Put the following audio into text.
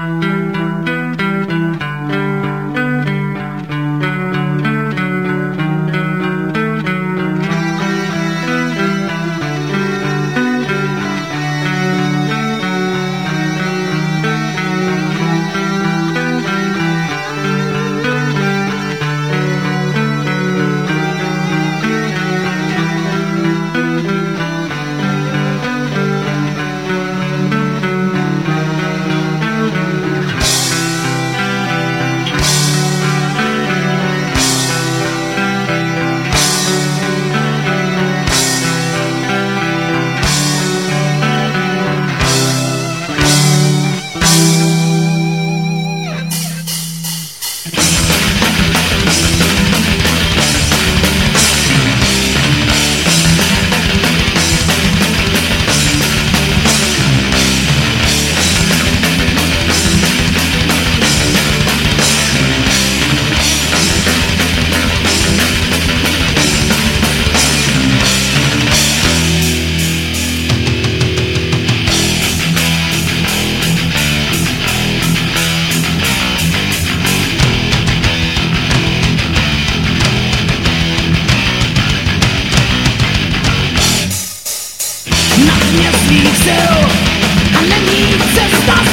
Thank Nienawidzę z nas